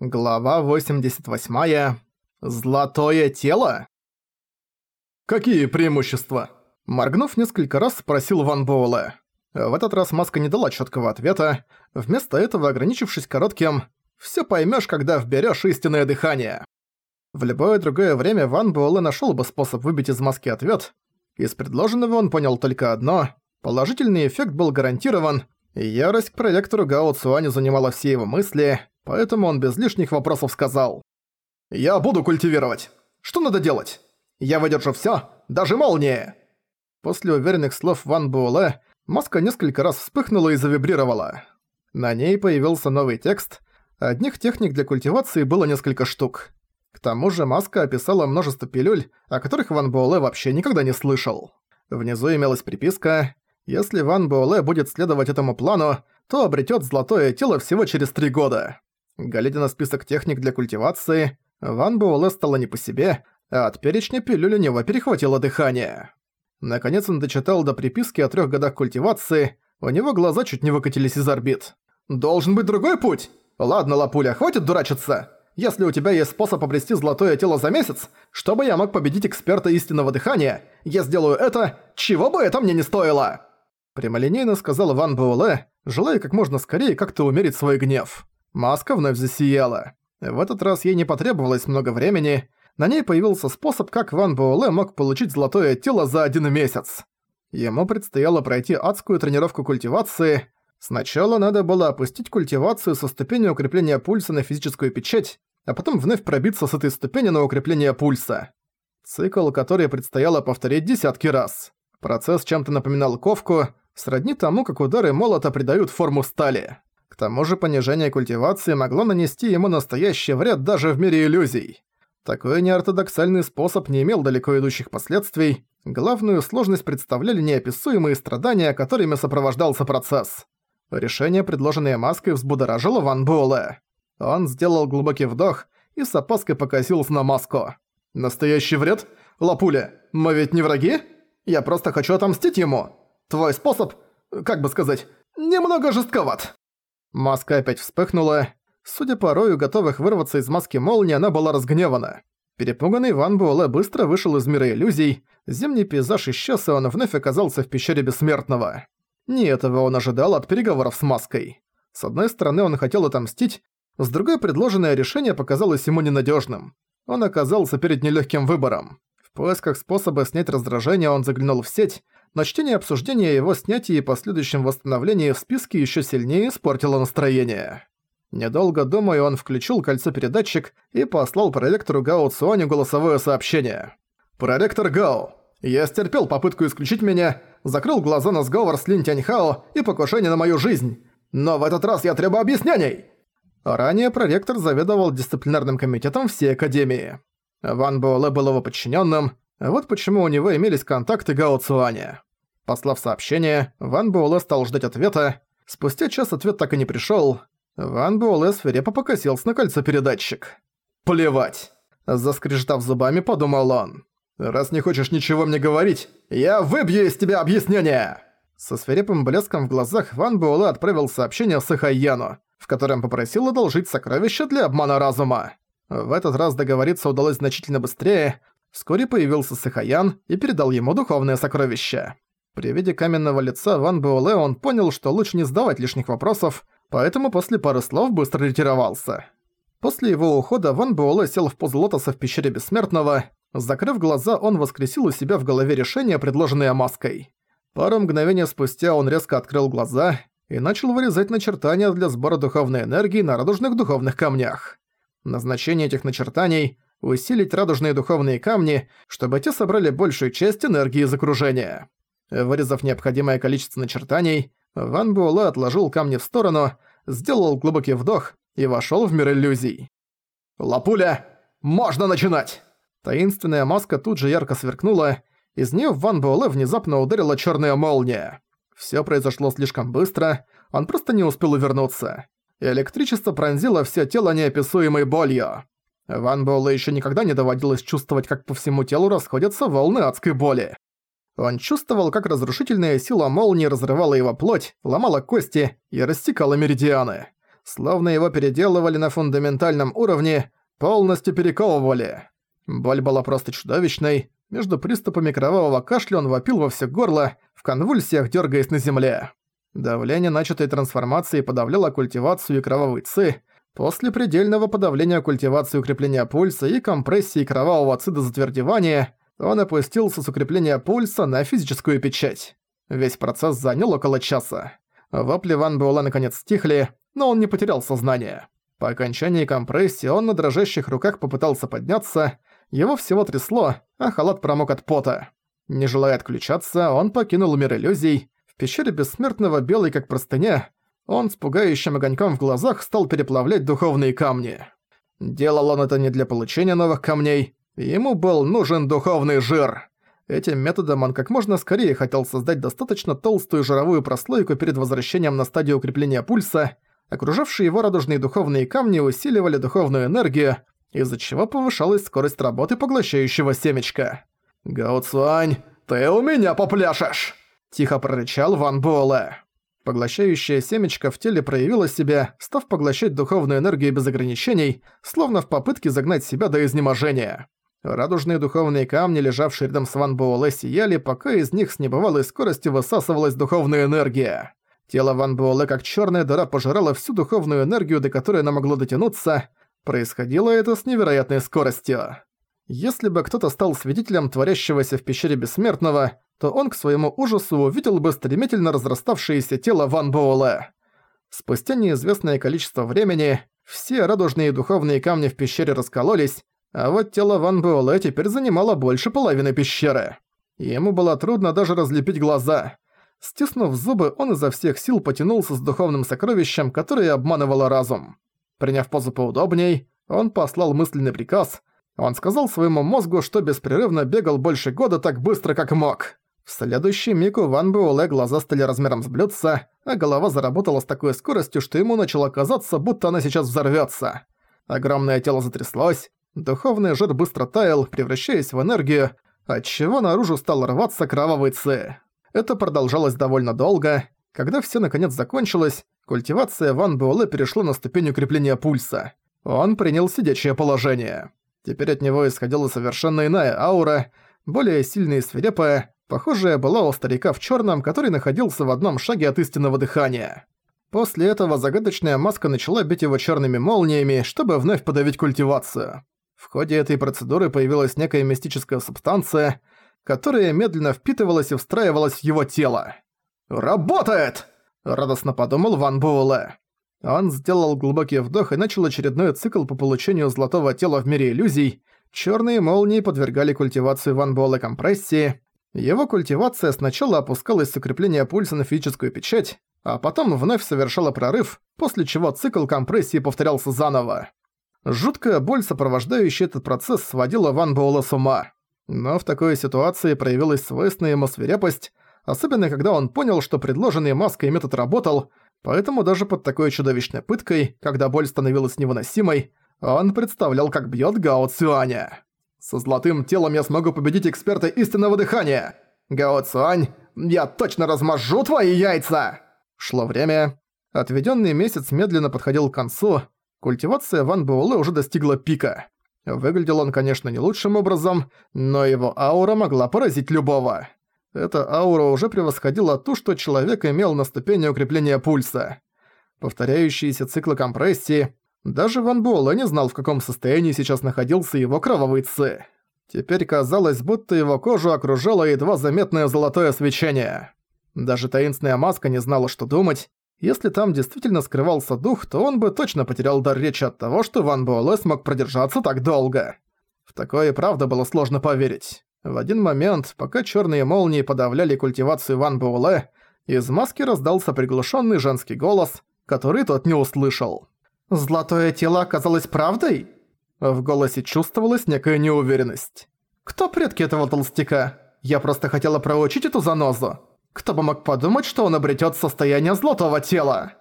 Глава 88. Золотое тело? «Какие преимущества?» Моргнув несколько раз, спросил Ван Боуэлэ. В этот раз маска не дала четкого ответа, вместо этого ограничившись коротким «Все поймешь, когда вберешь истинное дыхание». В любое другое время Ван Буэлэ нашел бы способ выбить из маски ответ. Из предложенного он понял только одно – положительный эффект был гарантирован, ярость к проректору Гао Цуани занимала все его мысли – поэтому он без лишних вопросов сказал. «Я буду культивировать. Что надо делать? Я выдержу всё, даже молнии!» После уверенных слов Ван Буэлэ маска несколько раз вспыхнула и завибрировала. На ней появился новый текст. Одних техник для культивации было несколько штук. К тому же маска описала множество пилюль, о которых Ван Буэлэ вообще никогда не слышал. Внизу имелась приписка «Если Ван Буэлэ будет следовать этому плану, то обретёт золотое тело всего через три года». Глядя на список техник для культивации, Ван Буэлэ стало не по себе, а от перечня пилюль у него перехватило дыхание. Наконец он дочитал до приписки о трех годах культивации, у него глаза чуть не выкатились из орбит. «Должен быть другой путь! Ладно, Лапуля, хватит дурачиться! Если у тебя есть способ обрести золотое тело за месяц, чтобы я мог победить эксперта истинного дыхания, я сделаю это, чего бы это мне не стоило!» Прямолинейно сказал Ван Буэлэ, желая как можно скорее как-то умерить свой гнев. Маска вновь засияла. В этот раз ей не потребовалось много времени. На ней появился способ, как Ван Буэлэ мог получить золотое тело за один месяц. Ему предстояло пройти адскую тренировку культивации. Сначала надо было опустить культивацию со ступени укрепления пульса на физическую печать, а потом вновь пробиться с этой ступени на укрепление пульса. Цикл, который предстояло повторить десятки раз. Процесс чем-то напоминал ковку, сродни тому, как удары молота придают форму стали тому же понижение культивации могло нанести ему настоящий вред даже в мире иллюзий. Такой неортодоксальный способ не имел далеко идущих последствий, главную сложность представляли неописуемые страдания, которыми сопровождался процесс. Решение, предложенное маской, взбудоражило Ван Буэлэ. Он сделал глубокий вдох и с опаской покосился на маску. «Настоящий вред? Лапуля, мы ведь не враги? Я просто хочу отомстить ему. Твой способ, как бы сказать, немного жестковат». Маска опять вспыхнула. Судя по рою готовых вырваться из маски молнии, она была разгневана. Перепуганный Ван Буэлэ быстро вышел из мира иллюзий, зимний пейзаж исчез, и он вновь оказался в пещере Бессмертного. Не этого он ожидал от переговоров с Маской. С одной стороны, он хотел отомстить, с другой предложенное решение показалось ему ненадежным. Он оказался перед нелегким выбором поисках способа снять раздражение он заглянул в сеть, но чтение обсуждения его снятия и последующем восстановлении в списке еще сильнее испортило настроение. Недолго думая, он включил кольцо-передатчик и послал проректору Гао Цуаню голосовое сообщение. «Проректор Гао, я стерпел попытку исключить меня, закрыл глаза на сговор с Лин Тяньхао и покушение на мою жизнь, но в этот раз я требую объяснений!» Ранее проректор заведовал дисциплинарным комитетом всей Академии. Ван Буэлэ был его подчиненным, вот почему у него имелись контакты Гао Цуаня. Послав сообщение, Ван Буэлэ стал ждать ответа. Спустя час ответ так и не пришел. Ван Буэлэ свирепо покосился на кольцо-передатчик. «Плевать!» – заскрежетав зубами, подумал он. «Раз не хочешь ничего мне говорить, я выбью из тебя объяснение!» Со свирепым блеском в глазах Ван Буэлэ отправил сообщение Сахайяну, в котором попросил одолжить сокровище для обмана разума. В этот раз договориться удалось значительно быстрее. Вскоре появился Сахаян и передал ему духовное сокровище. При виде каменного лица Ван Буэлэ он понял, что лучше не задавать лишних вопросов, поэтому после пары слов быстро ретировался. После его ухода Ван Буэлэ сел в позу лотоса в пещере Бессмертного. Закрыв глаза, он воскресил у себя в голове решение, предложенное маской. Пару мгновений спустя он резко открыл глаза и начал вырезать начертания для сбора духовной энергии на радужных духовных камнях. Назначение этих начертаний – усилить радужные духовные камни, чтобы те собрали большую часть энергии из окружения. Вырезав необходимое количество начертаний, Ван Буэлэ отложил камни в сторону, сделал глубокий вдох и вошел в мир иллюзий. «Лапуля, можно начинать!» Таинственная маска тут же ярко сверкнула, из нее Ван Буэлэ внезапно ударила черная молния. Все произошло слишком быстро, он просто не успел увернуться электричество пронзило все тело неописуемой болью. Ван Боула еще никогда не доводилось чувствовать, как по всему телу расходятся волны адской боли. Он чувствовал, как разрушительная сила молнии разрывала его плоть, ломала кости и рассекала меридианы. Словно его переделывали на фундаментальном уровне, полностью перековывали. Боль была просто чудовищной. Между приступами кровавого кашля он вопил во все горло, в конвульсиях дергаясь на земле. Давление начатой трансформации подавляло культивацию и кровавый ци, после предельного подавления культивации укрепления пульса и компрессии кровавого ци до затвердевания, он опустился с укрепления пульса на физическую печать. Весь процесс занял около часа. Вопли Ван Буэлла наконец стихли, но он не потерял сознание. По окончании компрессии он на дрожащих руках попытался подняться, его всего трясло, а халат промок от пота. Не желая отключаться, он покинул мир иллюзий, пещере Бессмертного белой как простыня, он с пугающим огоньком в глазах стал переплавлять духовные камни. Делал он это не для получения новых камней, ему был нужен духовный жир. Этим методом он как можно скорее хотел создать достаточно толстую жировую прослойку перед возвращением на стадию укрепления пульса, окружавшие его радужные духовные камни усиливали духовную энергию, из-за чего повышалась скорость работы поглощающего семечка. «Гао Цуань, ты у меня попляшешь!» — тихо прорычал Ван Буэлэ. Поглощающая семечко в теле проявило себя, став поглощать духовную энергию без ограничений, словно в попытке загнать себя до изнеможения. Радужные духовные камни, лежавшие рядом с Ван Буэлэ, сияли, пока из них с небывалой скоростью высасывалась духовная энергия. Тело Ван Буэлэ как черная дыра пожирало всю духовную энергию, до которой она могла дотянуться. Происходило это с невероятной скоростью. Если бы кто-то стал свидетелем творящегося в пещере Бессмертного, то он к своему ужасу увидел бы стремительно разраставшееся тело Ван Боула. Спустя неизвестное количество времени все радужные духовные камни в пещере раскололись, а вот тело Ван Буэлэ теперь занимало больше половины пещеры. Ему было трудно даже разлепить глаза. Стиснув зубы, он изо всех сил потянулся с духовным сокровищем, которое обманывало разум. Приняв позу поудобней, он послал мысленный приказ. Он сказал своему мозгу, что беспрерывно бегал больше года так быстро, как мог. В следующий миг у Ван Буэлэ глаза стали размером с блюдца, а голова заработала с такой скоростью, что ему начало казаться, будто она сейчас взорвётся. Огромное тело затряслось, духовный жир быстро таял, превращаясь в энергию, отчего наружу стал рваться кровавый ци. Это продолжалось довольно долго. Когда всё наконец закончилось, культивация Ван Буэлэ перешла на ступень укрепления пульса. Он принял сидячее положение. Теперь от него исходила совершенно иная аура, более сильная и свирепая, Похожая была у старика в черном, который находился в одном шаге от истинного дыхания. После этого загадочная маска начала бить его черными молниями, чтобы вновь подавить культивацию. В ходе этой процедуры появилась некая мистическая субстанция, которая медленно впитывалась и встраивалась в его тело. «Работает!» – радостно подумал Ван Буэлэ. Он сделал глубокий вдох и начал очередной цикл по получению золотого тела в мире иллюзий. Черные молнии подвергали культивацию Ван Буэлэ компрессии, его культивация сначала опускалась с укрепления пульса на физическую печать, а потом вновь совершала прорыв, после чего цикл компрессии повторялся заново. Жуткая боль, сопровождающая этот процесс, сводила Ван Буэлла с ума. Но в такой ситуации проявилась свойственная ему свирепость, особенно когда он понял, что предложенный маской метод работал, поэтому даже под такой чудовищной пыткой, когда боль становилась невыносимой, он представлял, как бьет Гао Цюаня. Со золотым телом я смогу победить эксперта истинного дыхания. Гао Цуань, я точно размажу твои яйца!» Шло время. Отведенный месяц медленно подходил к концу. Культивация Ван Буэлэ уже достигла пика. Выглядел он, конечно, не лучшим образом, но его аура могла поразить любого. Эта аура уже превосходила ту, что человек имел на ступени укрепления пульса. Повторяющиеся циклы компрессии, даже Ван Буэлэ не знал, в каком состоянии сейчас находился его кровавый цы. Теперь казалось, будто его кожу окружало едва заметное золотое свечение. Даже таинственная маска не знала, что думать. Если там действительно скрывался дух, то он бы точно потерял дар речи от того, что Ван Буэлэ смог продержаться так долго. В такое и правда было сложно поверить. В один момент, пока черные молнии подавляли культивацию Ван Буэлэ, из маски раздался приглушенный женский голос, который тот не услышал. «Золотое тело оказалось правдой?» В голосе чувствовалась некая неуверенность. «Кто предки этого толстяка? Я просто хотела проучить эту занозу. Кто бы мог подумать, что он обретёт состояние золотого тела?»